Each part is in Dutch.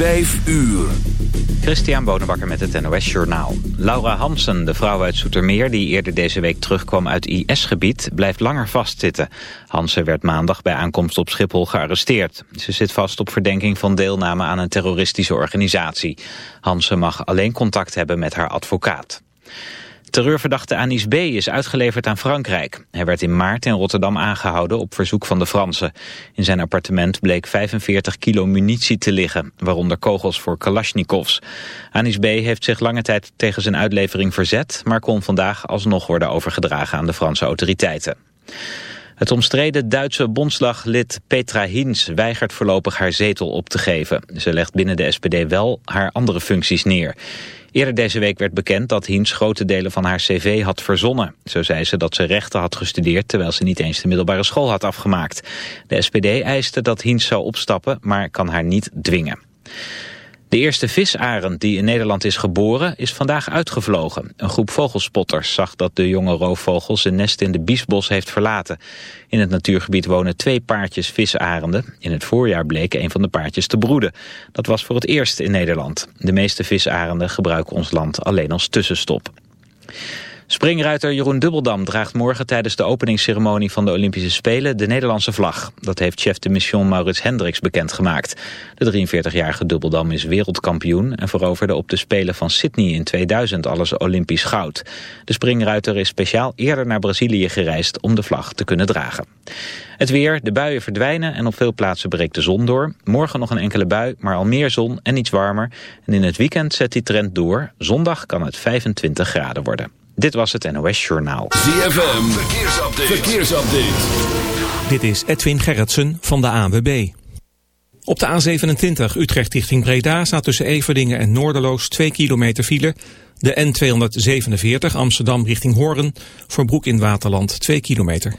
Vijf uur. Christian Bonenbakker met het NOS Journaal. Laura Hansen, de vrouw uit Soetermeer die eerder deze week terugkwam uit IS-gebied, blijft langer vastzitten. Hansen werd maandag bij aankomst op Schiphol gearresteerd. Ze zit vast op verdenking van deelname aan een terroristische organisatie. Hansen mag alleen contact hebben met haar advocaat. Terreurverdachte Anis B. is uitgeleverd aan Frankrijk. Hij werd in maart in Rotterdam aangehouden op verzoek van de Fransen. In zijn appartement bleek 45 kilo munitie te liggen, waaronder kogels voor Kalashnikovs. Anis B. heeft zich lange tijd tegen zijn uitlevering verzet, maar kon vandaag alsnog worden overgedragen aan de Franse autoriteiten. Het omstreden Duitse bondslaglid Petra Hinz weigert voorlopig haar zetel op te geven. Ze legt binnen de SPD wel haar andere functies neer. Eerder deze week werd bekend dat Hiens grote delen van haar cv had verzonnen. Zo zei ze dat ze rechten had gestudeerd terwijl ze niet eens de middelbare school had afgemaakt. De SPD eiste dat Hiens zou opstappen, maar kan haar niet dwingen. De eerste visarend die in Nederland is geboren is vandaag uitgevlogen. Een groep vogelspotters zag dat de jonge roofvogel zijn nest in de Biesbos heeft verlaten. In het natuurgebied wonen twee paardjes visarenden. In het voorjaar bleek een van de paardjes te broeden. Dat was voor het eerst in Nederland. De meeste visarenden gebruiken ons land alleen als tussenstop. Springruiter Jeroen Dubbeldam draagt morgen tijdens de openingsceremonie van de Olympische Spelen de Nederlandse vlag. Dat heeft chef de mission Maurits Hendricks bekendgemaakt. De 43-jarige Dubbeldam is wereldkampioen en veroverde op de Spelen van Sydney in 2000 alles Olympisch goud. De springruiter is speciaal eerder naar Brazilië gereisd om de vlag te kunnen dragen. Het weer, de buien verdwijnen en op veel plaatsen breekt de zon door. Morgen nog een enkele bui, maar al meer zon en iets warmer. En in het weekend zet die trend door. Zondag kan het 25 graden worden. Dit was het NOS Journaal. ZFM, verkeersupdate. verkeersupdate. Dit is Edwin Gerritsen van de ANWB. Op de A27 Utrecht richting Breda staat tussen Everdingen en Noorderloos 2 kilometer file. De N247 Amsterdam richting Hoorn voor Broek in Waterland 2 kilometer.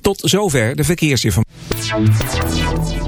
Tot zover de verkeersinformatie.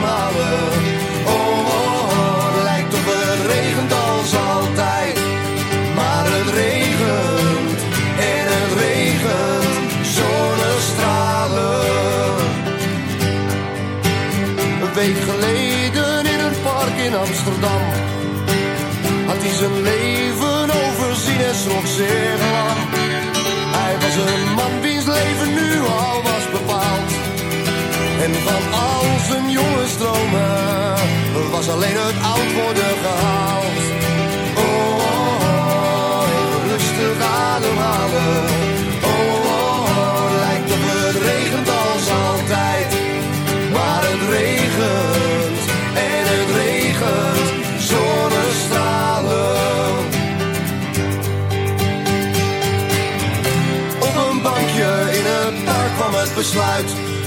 Van al zijn jonge stromen was alleen het oud worden gehaald. Oh, oh, oh rustig ademhalen. Oh, oh, oh, lijkt op het regent als altijd. Maar het regent en het regent zonnestralen. Op een bankje in het park kwam het besluit.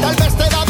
Tal vez te da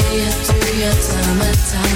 do your time and time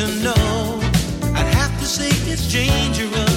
to know, I'd have to say it's dangerous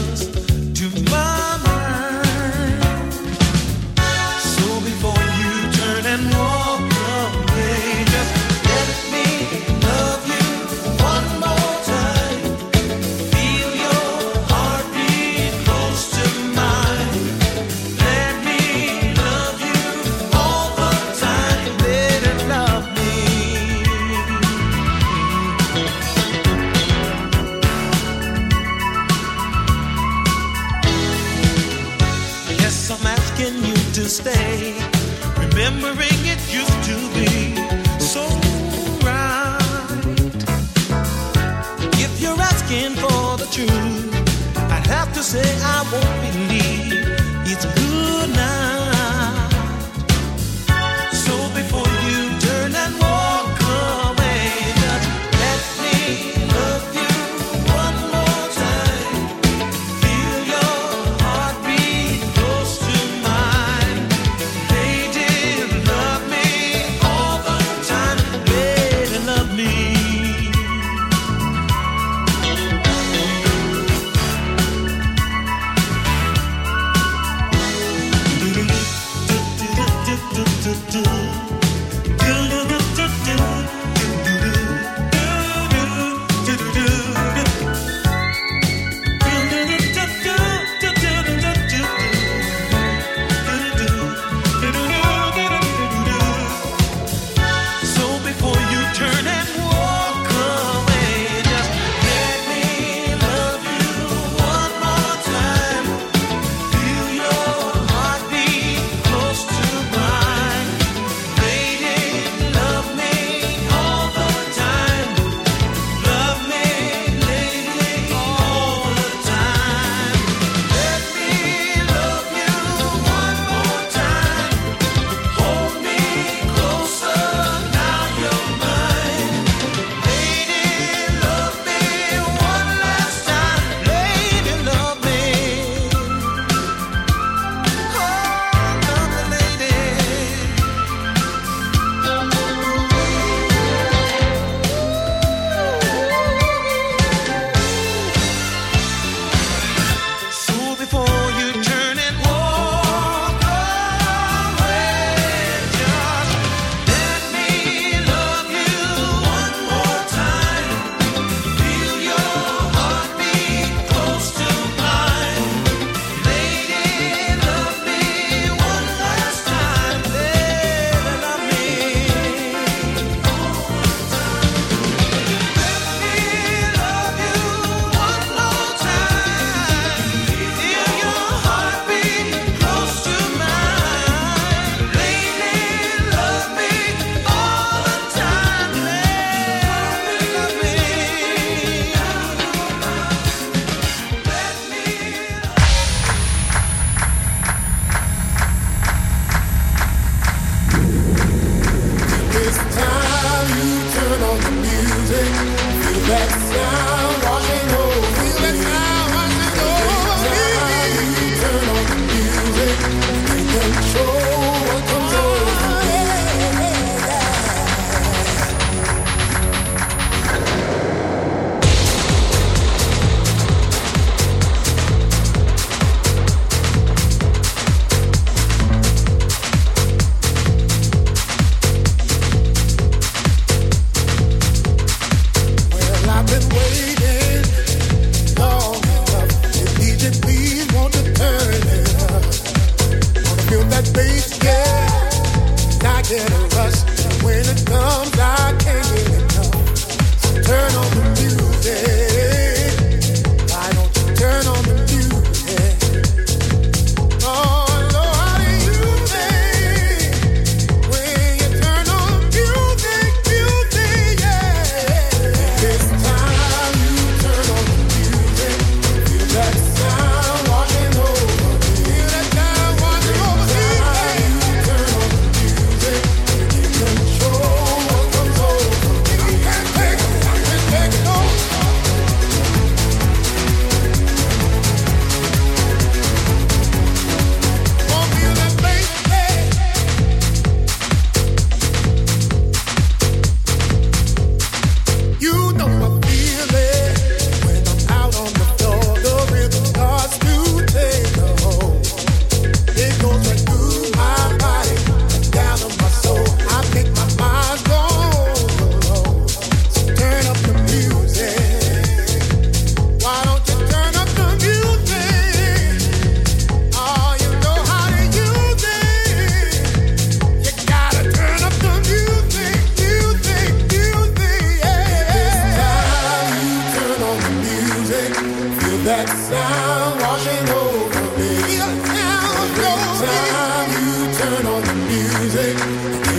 Music,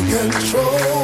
you control.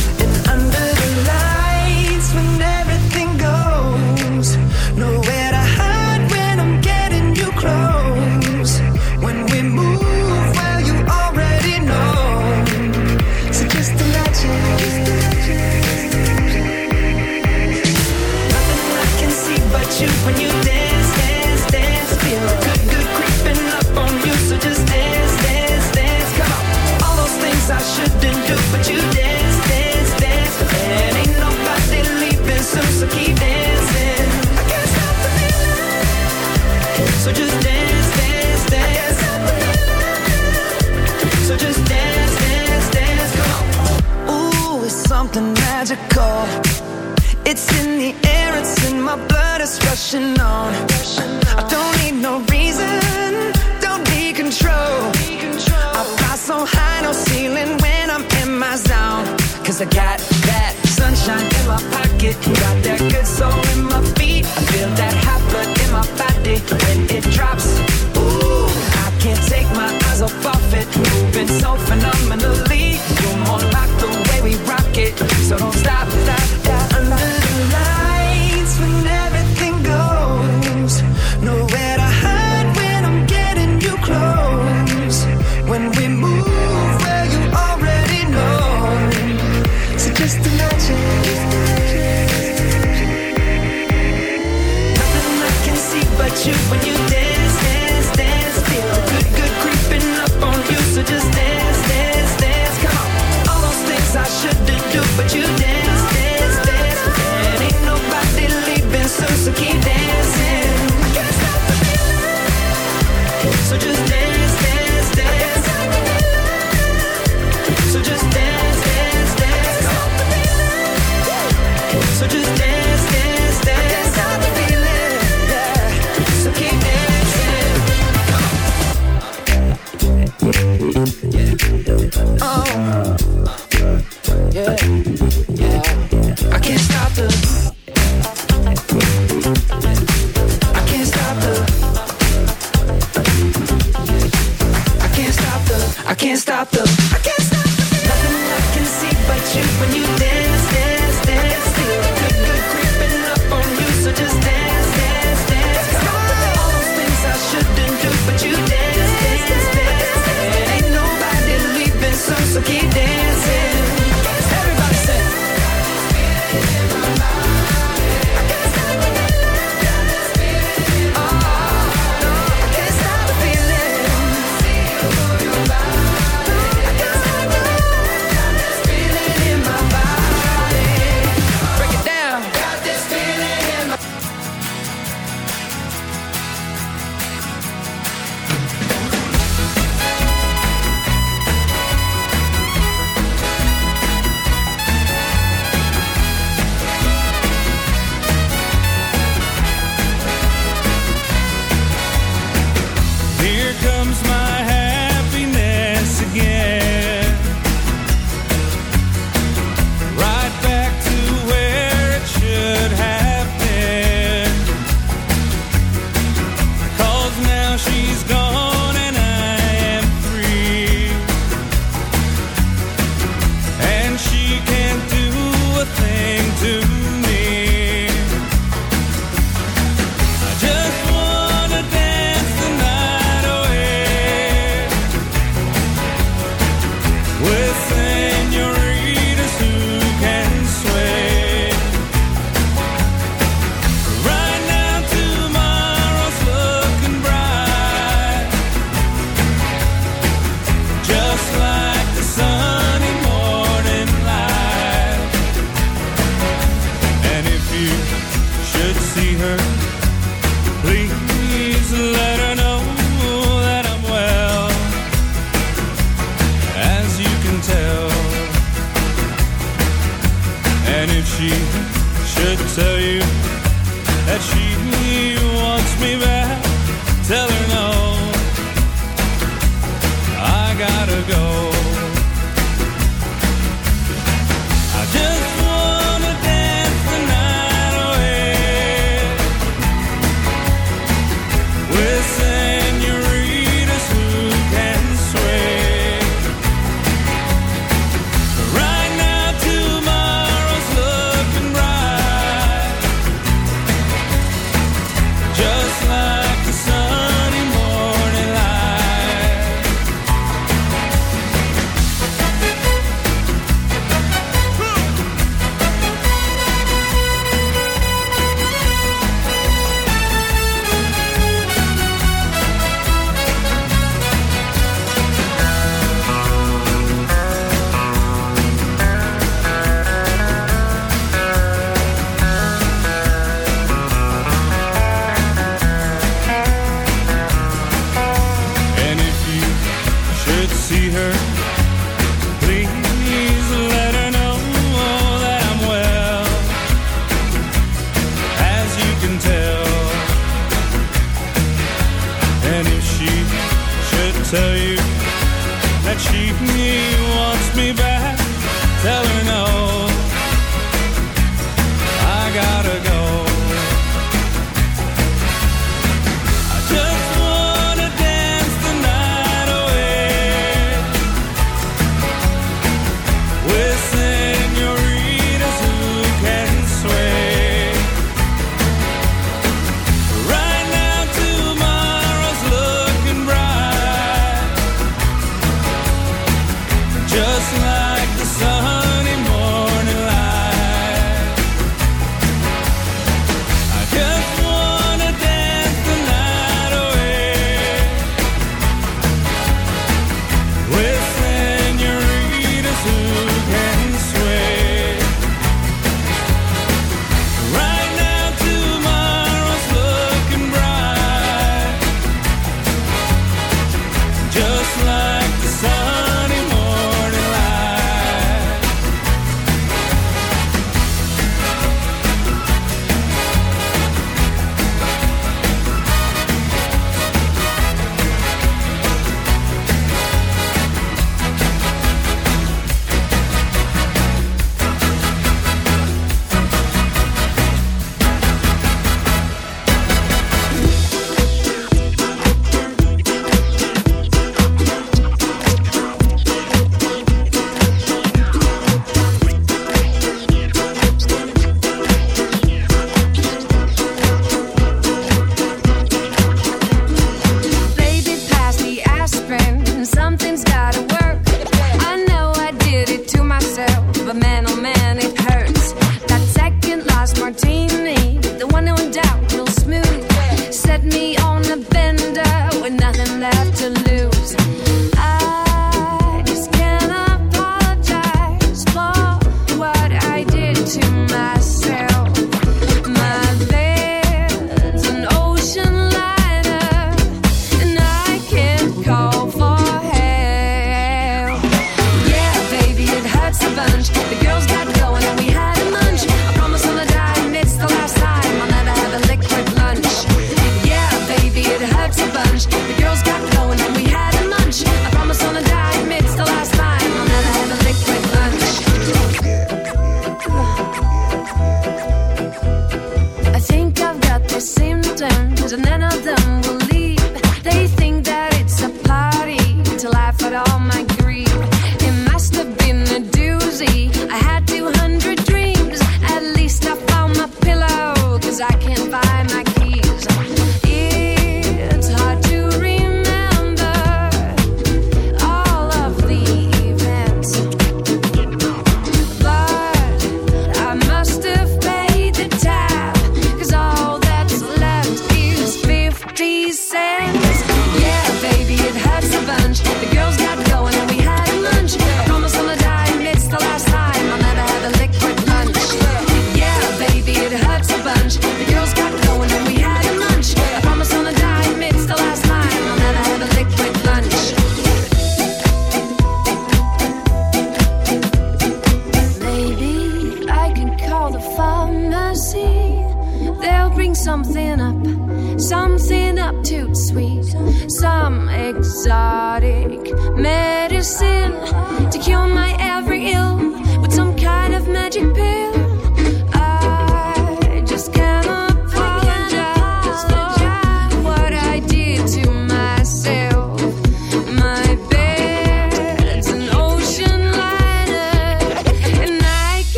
is rushing on. I don't need no reason, don't need control. I fly so high, no ceiling when I'm in my zone. Cause I got that sunshine in my pocket, got that good soul